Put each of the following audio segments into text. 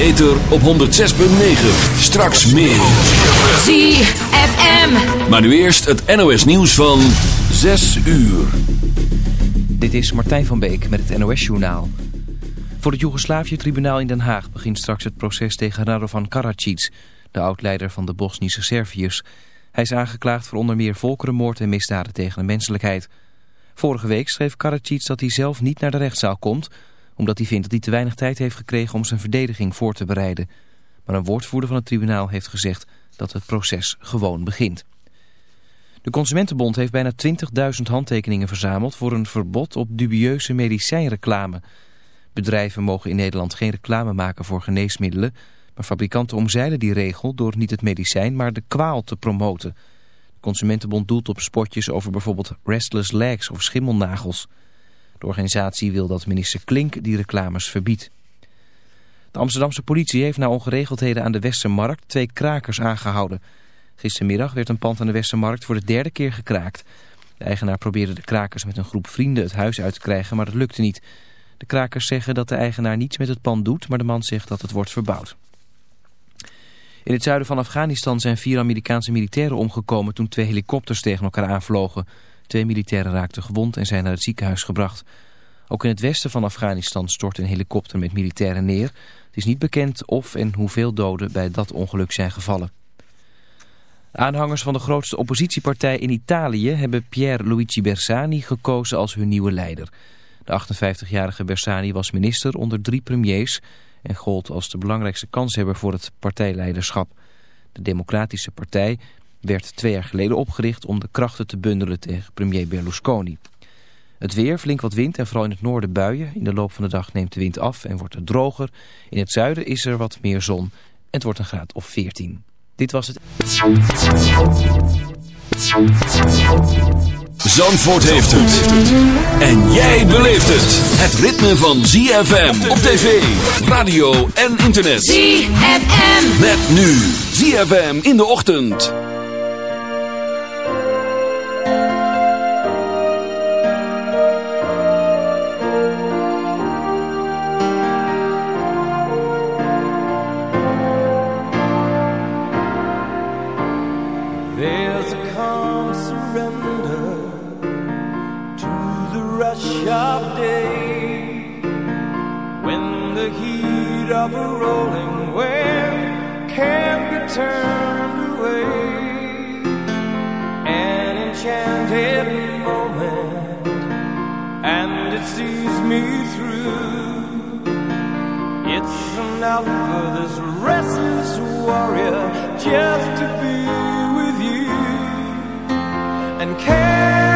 ether op 106.9. Straks meer. ZFM. Maar nu eerst het NOS nieuws van 6 uur. Dit is Martijn van Beek met het NOS-journaal. Voor het Joegoslavië-tribunaal in Den Haag begint straks het proces tegen Radovan Karadzic, de oud-leider van de Bosnische Serviërs. Hij is aangeklaagd voor onder meer volkerenmoord en misdaden tegen de menselijkheid. Vorige week schreef Karadzic dat hij zelf niet naar de rechtszaal komt, omdat hij vindt dat hij te weinig tijd heeft gekregen om zijn verdediging voor te bereiden. Maar een woordvoerder van het tribunaal heeft gezegd dat het proces gewoon begint. De Consumentenbond heeft bijna 20.000 handtekeningen verzameld voor een verbod op dubieuze medicijnreclame. Bedrijven mogen in Nederland geen reclame maken voor geneesmiddelen, maar fabrikanten omzeilen die regel door niet het medicijn, maar de kwaal te promoten. De Consumentenbond doelt op spotjes over bijvoorbeeld restless legs of schimmelnagels. De organisatie wil dat minister Klink die reclames verbiedt. De Amsterdamse politie heeft na ongeregeldheden aan de Westermarkt twee krakers aangehouden. Gistermiddag werd een pand aan de Westermarkt voor de derde keer gekraakt. De eigenaar probeerde de krakers met een groep vrienden het huis uit te krijgen, maar dat lukte niet. De krakers zeggen dat de eigenaar niets met het pand doet, maar de man zegt dat het wordt verbouwd. In het zuiden van Afghanistan zijn vier Amerikaanse militairen omgekomen toen twee helikopters tegen elkaar aanvlogen. Twee militairen raakten gewond en zijn naar het ziekenhuis gebracht. Ook in het westen van Afghanistan stort een helikopter met militairen neer. Het is niet bekend of en hoeveel doden bij dat ongeluk zijn gevallen. Aanhangers van de grootste oppositiepartij in Italië hebben Pier Luigi Bersani gekozen als hun nieuwe leider. De 58-jarige Bersani was minister onder drie premiers en gold als de belangrijkste kanshebber voor het partijleiderschap. De Democratische Partij werd twee jaar geleden opgericht om de krachten te bundelen tegen premier Berlusconi. Het weer, flink wat wind en vooral in het noorden buien. In de loop van de dag neemt de wind af en wordt het droger. In het zuiden is er wat meer zon en het wordt een graad of 14. Dit was het. Zandvoort heeft het. En jij beleeft het. Het ritme van ZFM op tv, radio en internet. ZFM. Met nu ZFM in de ochtend. Me through. It's enough for this restless warrior just to be with you. And can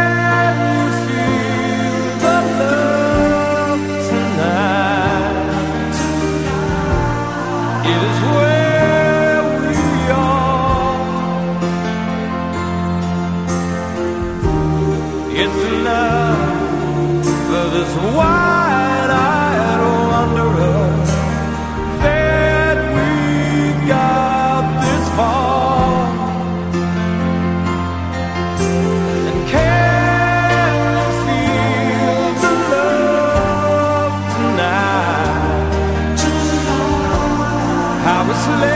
How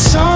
song.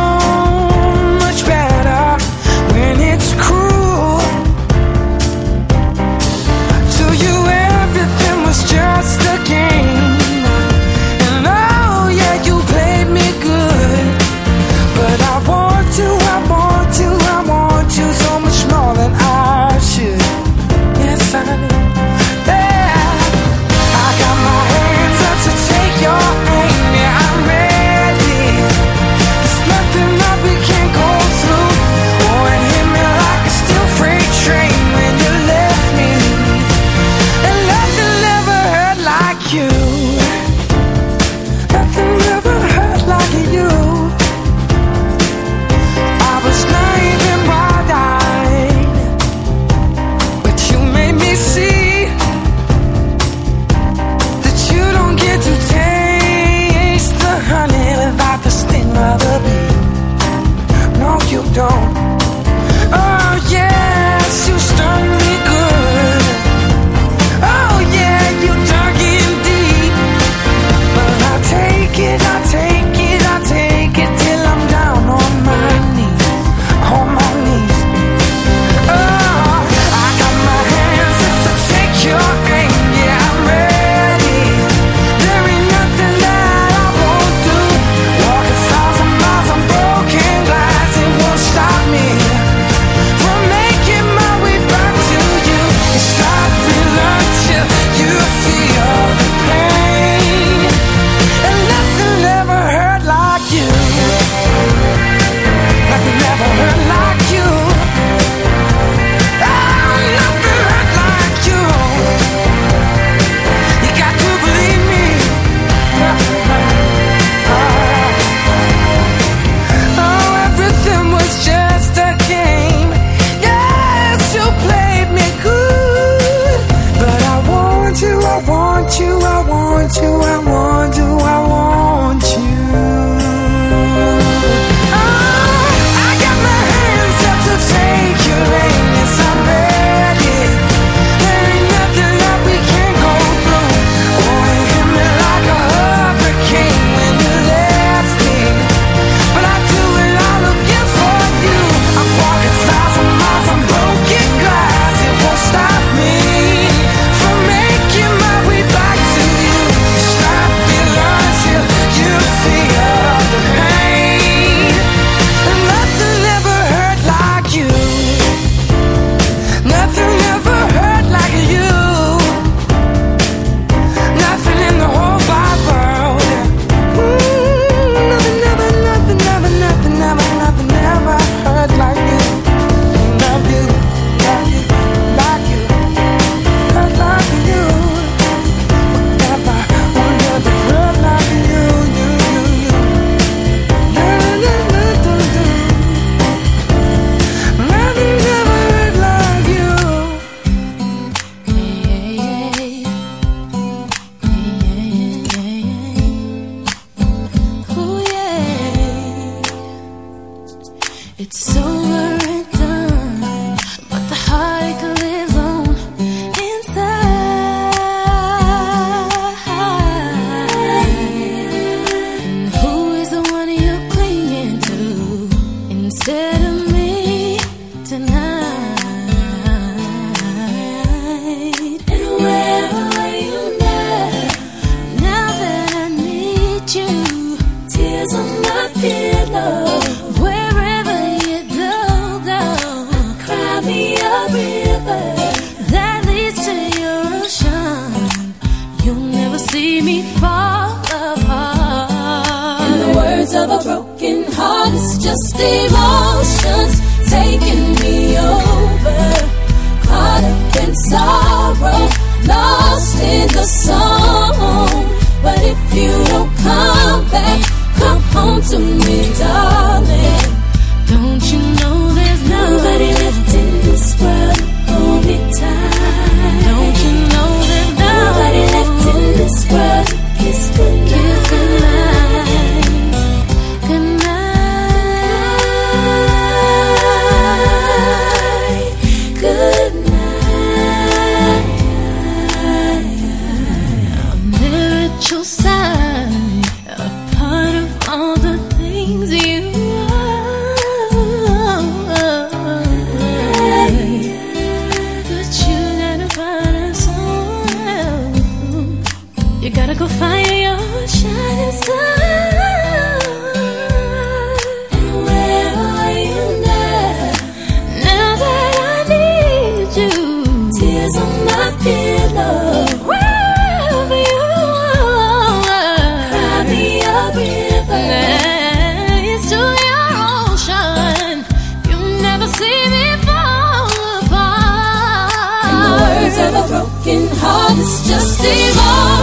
of a broken heart is just divine.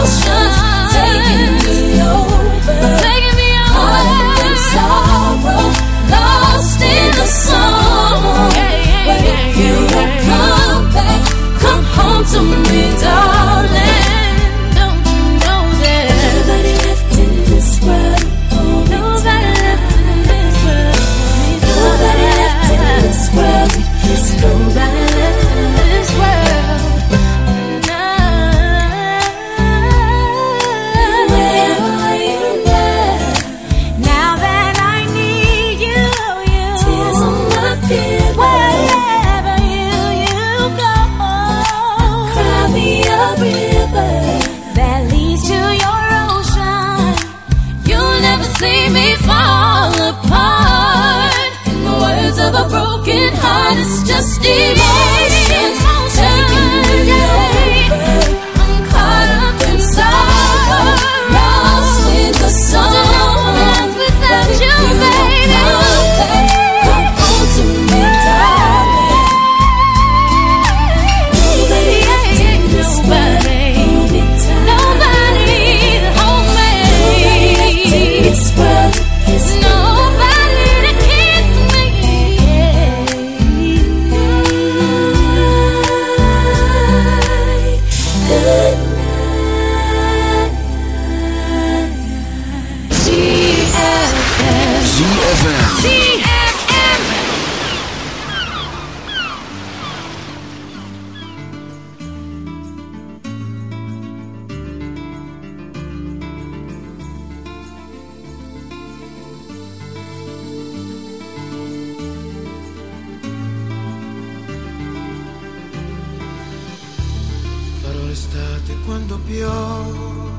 quando piove,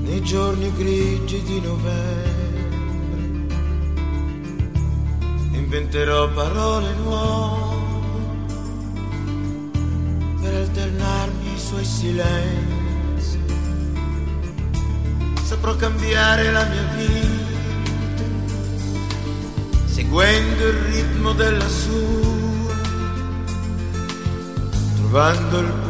nei giorni grigi di novembre, inventerò parole nuove per alternarmi i suoi silenzi. Saprò cambiare la mia vita, seguendo il ritmo della sua, trovando il punto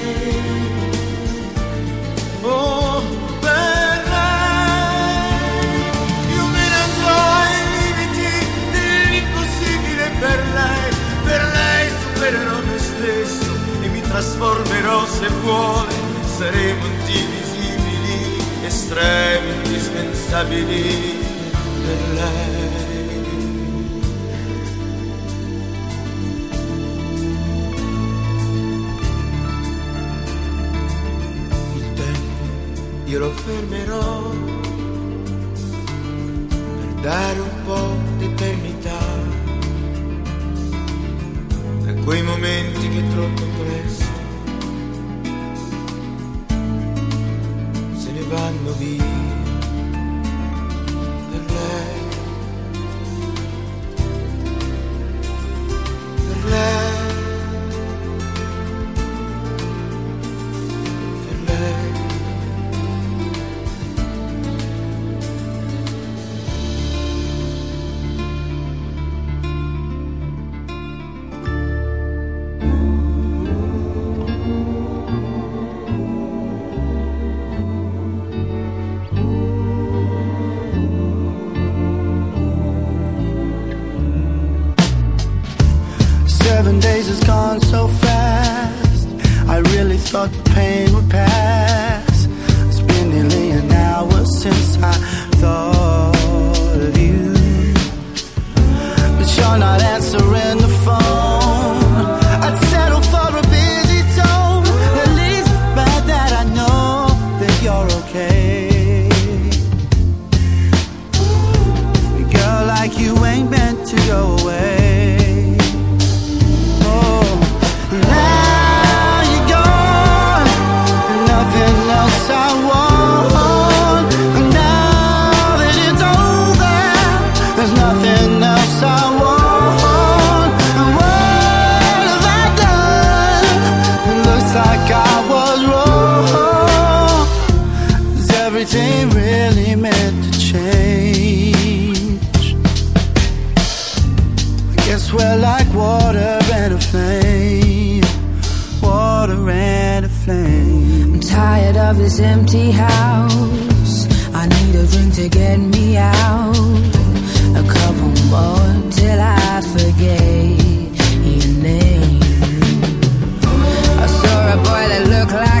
trasformerò se vuole, saremo indivisibili, estremi, indispensabili per lei. Tempo io lo fermerò to be a boy that looked like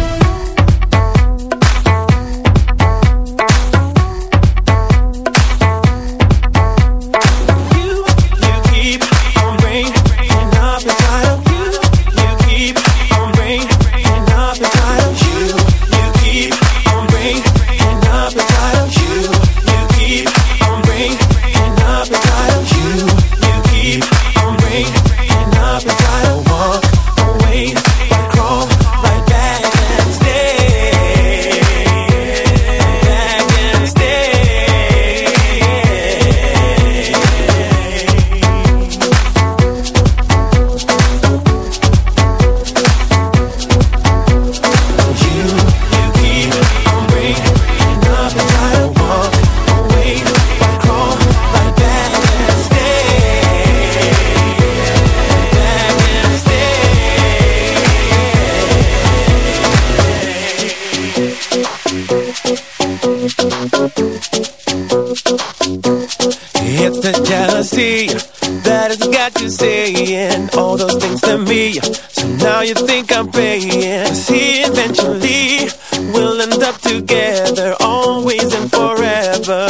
got you saying all those things to me. So now you think I'm paying. See, eventually we'll end up together, always and forever.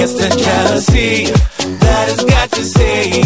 It's the jealousy that has got you saying.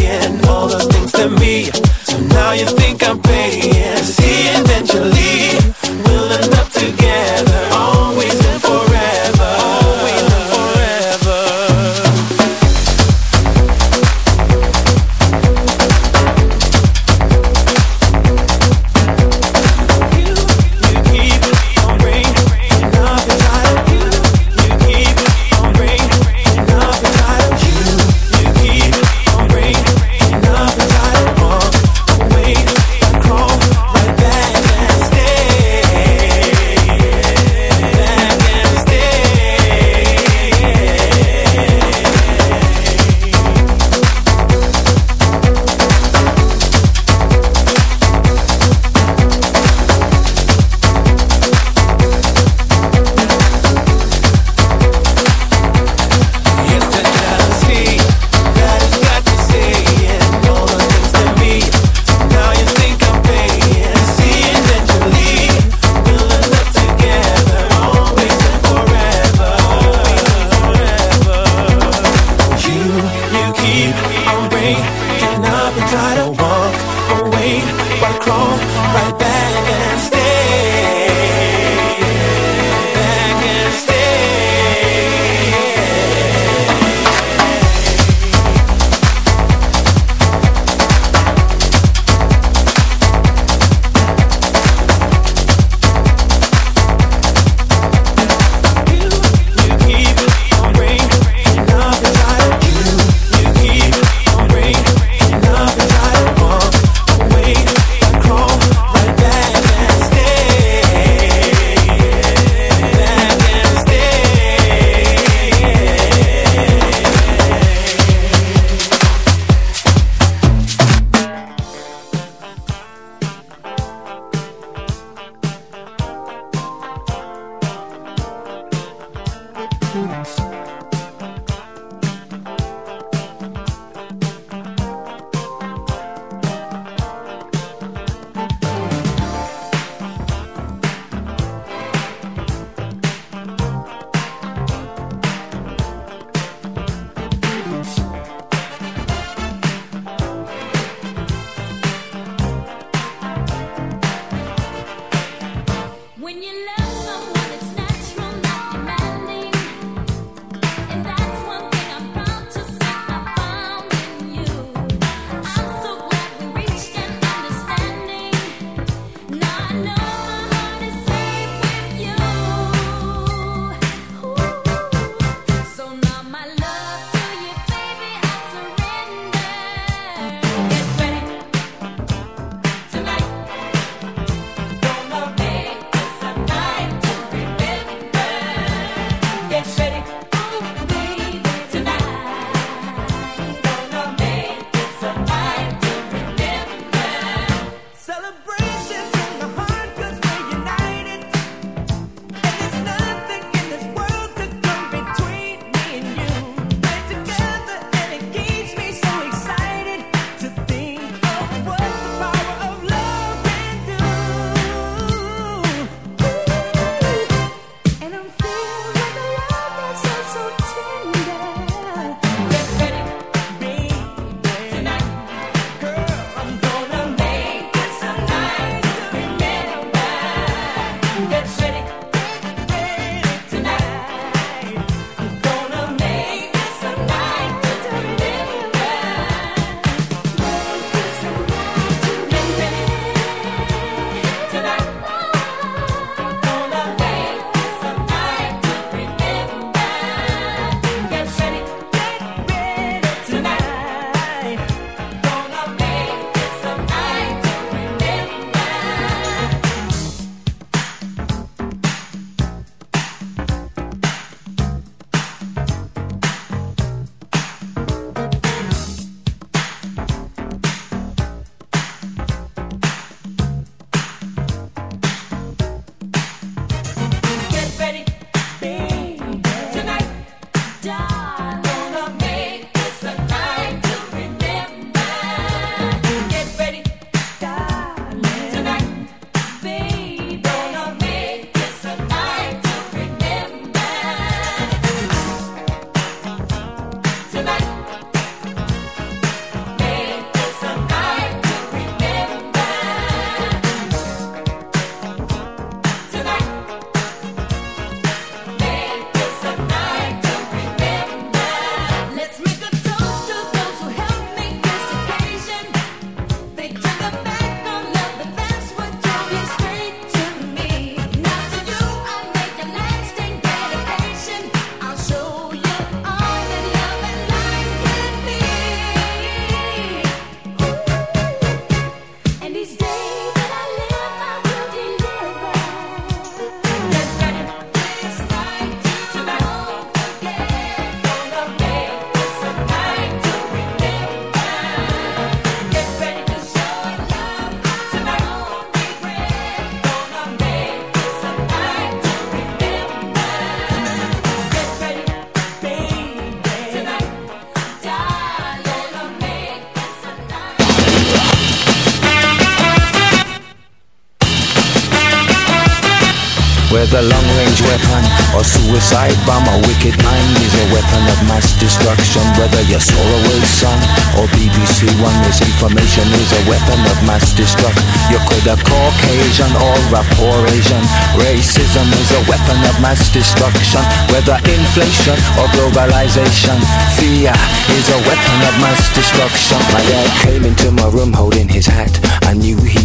Whether long range weapon or suicide bomb, a wicked mind is a weapon of mass destruction. Whether you're Solarway Sun or BBC One, misinformation is a weapon of mass destruction. You could have Caucasian or a poor Asian. Racism is a weapon of mass destruction. Whether inflation or globalization, fear is a weapon of mass destruction. My dad came into my room holding his hat. I knew he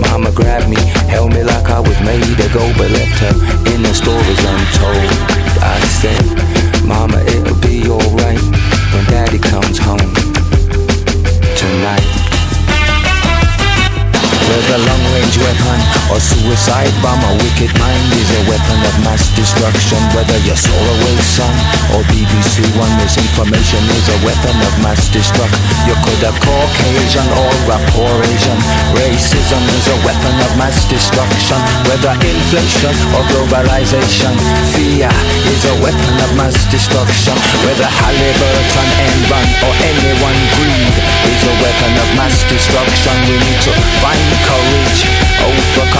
Mama grabbed me, held me like I was made to go, but left her in the stories untold. Or suicide bomb, a wicked mind is a weapon of mass destruction. Whether you're Solarway Sun or BBC One, misinformation is a weapon of mass destruction. You could have Caucasian or a Asian. Racism is a weapon of mass destruction. Whether inflation or globalization, fear is a weapon of mass destruction. Whether Halliburton, Enron or anyone greed is a weapon of mass destruction. We need to find courage. Overcome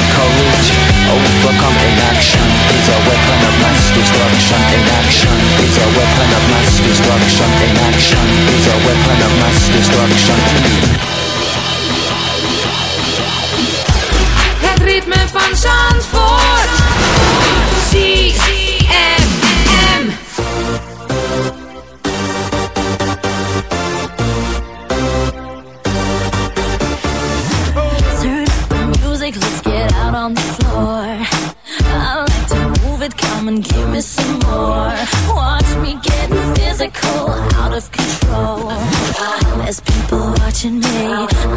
courage Overcome inaction is a weapon of mass destruction Inaction is a weapon of mass destruction Inaction is a weapon of mass destruction Het ritme van Zandvoort. ZFM. Come and give me some more. Watch me getting physical, out of control. There's people watching me,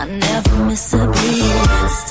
I never miss a beat.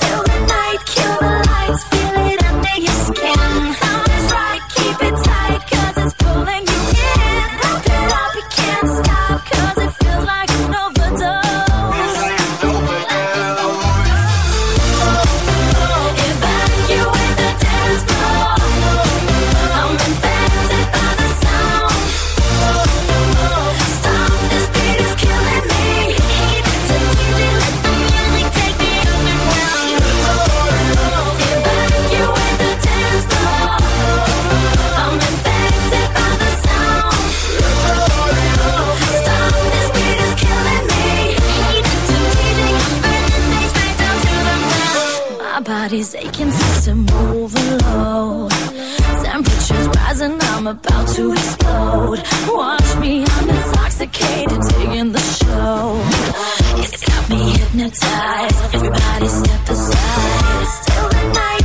I'm about to explode. Watch me, I'm intoxicated, digging the show. It's got me hypnotized. Everybody step aside. Still the night,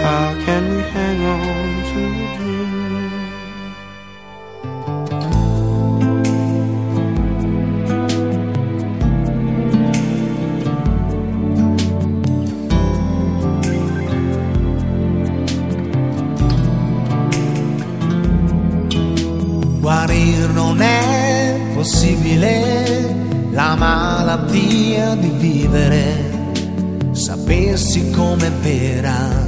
How non è possibile la malattia di vivere. Sapessi com'è vera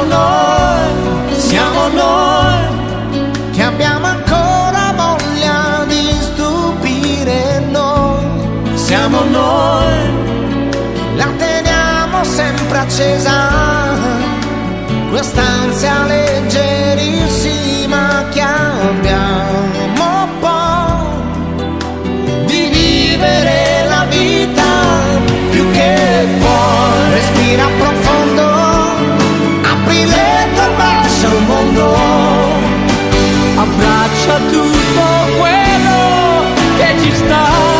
Siamo noi, siamo noi che abbiamo ancora voglia di stupire noi. Siamo noi, la teniamo sempre accesa, quest'ansia leggerissima che abbiamo poi di vivere la vita più che puoi. Respira profondo, abbraccia tutto quello che ci sta.